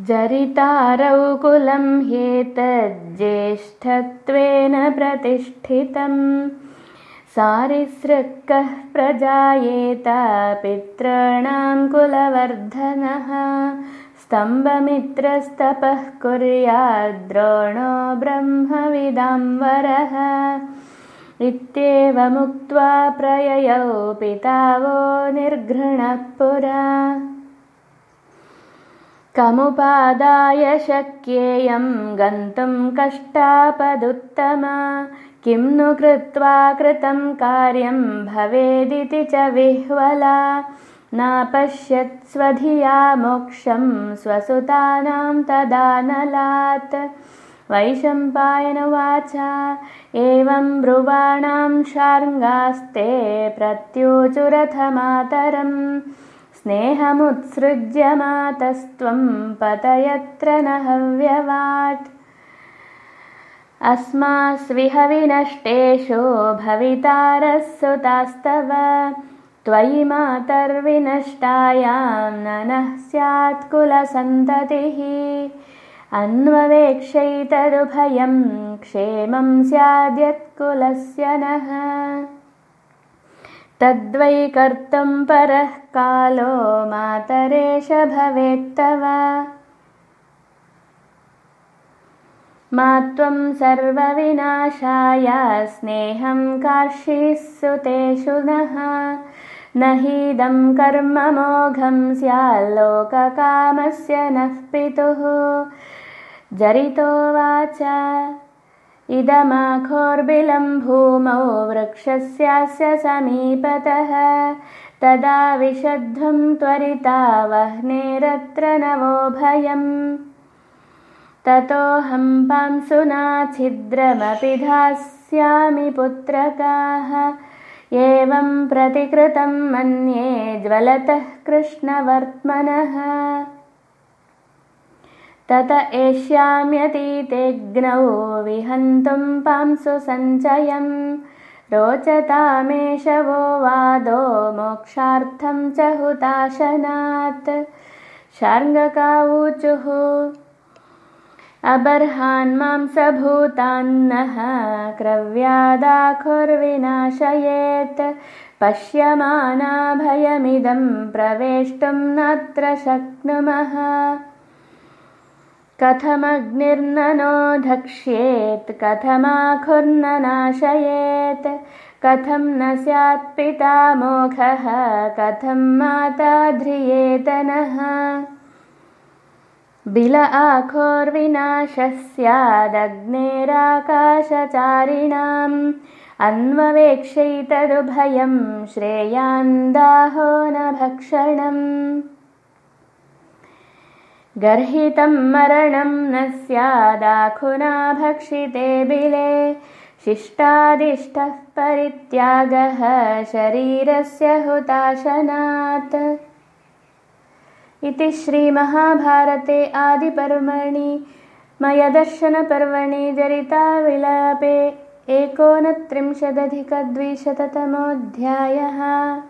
जरितारौ कुलं ह्येतज्ज्येष्ठत्वेन प्रतिष्ठितम्। सारिसृक्कः प्रजायेत पितॄणां कुलवर्धनः। स्तम्भमित्रस्तपः कुर्याद्रोणो ब्रह्मविदाम्बरः इत्येवमुक्त्वा प्रययौ पितावो निर्घृणः पुरा कमुपादाय शक्येयं गन्तुं कष्टापदुत्तमा। किं नु कृत्वा कृतं कार्यं भवेदिति च विह्वला। नापश्यत्स्वधिया मोक्षं स्वसुतानां तदानलात् वैशम्पायनुवाच एवं ब्रुवाणां शार्ङ्गास्ते प्रत्युचुरथमातरम् स्नेहमुत्सृज्य मातस्त्वं पतयत्र न हव्यवाट् अस्मास्विह विनष्टेषु भवितारः सुतास्तव त्वयि मातर्विनष्टायां नः स्यात् कुलसन्ततिः। अन्ववेक्षैतदुभयं क्षेमं स्याद्यत्कुलस्य नः तद्वै कर्तुं परः कालो मातरेश भवेत्तव मा त्वं सर्वविनाशाय स्नेहं कार्षीः सुतेषु नः न हीदं कर्ममोघं स्याल्लोककामस्य नः पितुः। जरितोवाच इदमाखोर्बिलं भूमौ वृक्षस्यास्य समीपतः तदा विशध्वं त्वरिता वह्नेरत्र नवोभयम् ततोऽहं पांसुना छिद्रमपि धास्यामि पुत्रकाः। एवं प्रतिकृतं मन्ये ज्वलतः कृष्णवर्त्मनः तत एष्याम्यतीतेऽग्नौ विहन्तुं पांसु सञ्चयं रोचतामेष वो वादो मोक्षार्थं च हुताशनात्। शार्ङ्गकावूचुः अबर्हान्मांसभूतान्नः क्रव्यादाखुर्विनाशयेत्। पश्यमानाभयमिदं प्रवेष्टुं नात्र शक्नुमः कथमग्निर्ननो धक्ष्येत् कथमाखुर्न नाशयेत् कथं न स्यात्पिता मोघः कथं माता ध्रियेत नः बिल आखोर्विनाशः स्यादग्नेराकाशचारिणाम् अन्ववेक्षैतदुभयं श्रेयान्दाहो न भक्षणम् गर्हितं मरणं न स्यादाखुना भक्षिते बिले शिष्टादिष्टः परित्यागः शरीरस्य हुताशनात्। इति श्रीमहाभारते आदिपर्वणि। मयदर्शनपर्वणि जरिताविलापे। एकोनत्रिंशदधिकद्विशततमोऽध्यायः